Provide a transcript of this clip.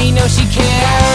me know she cares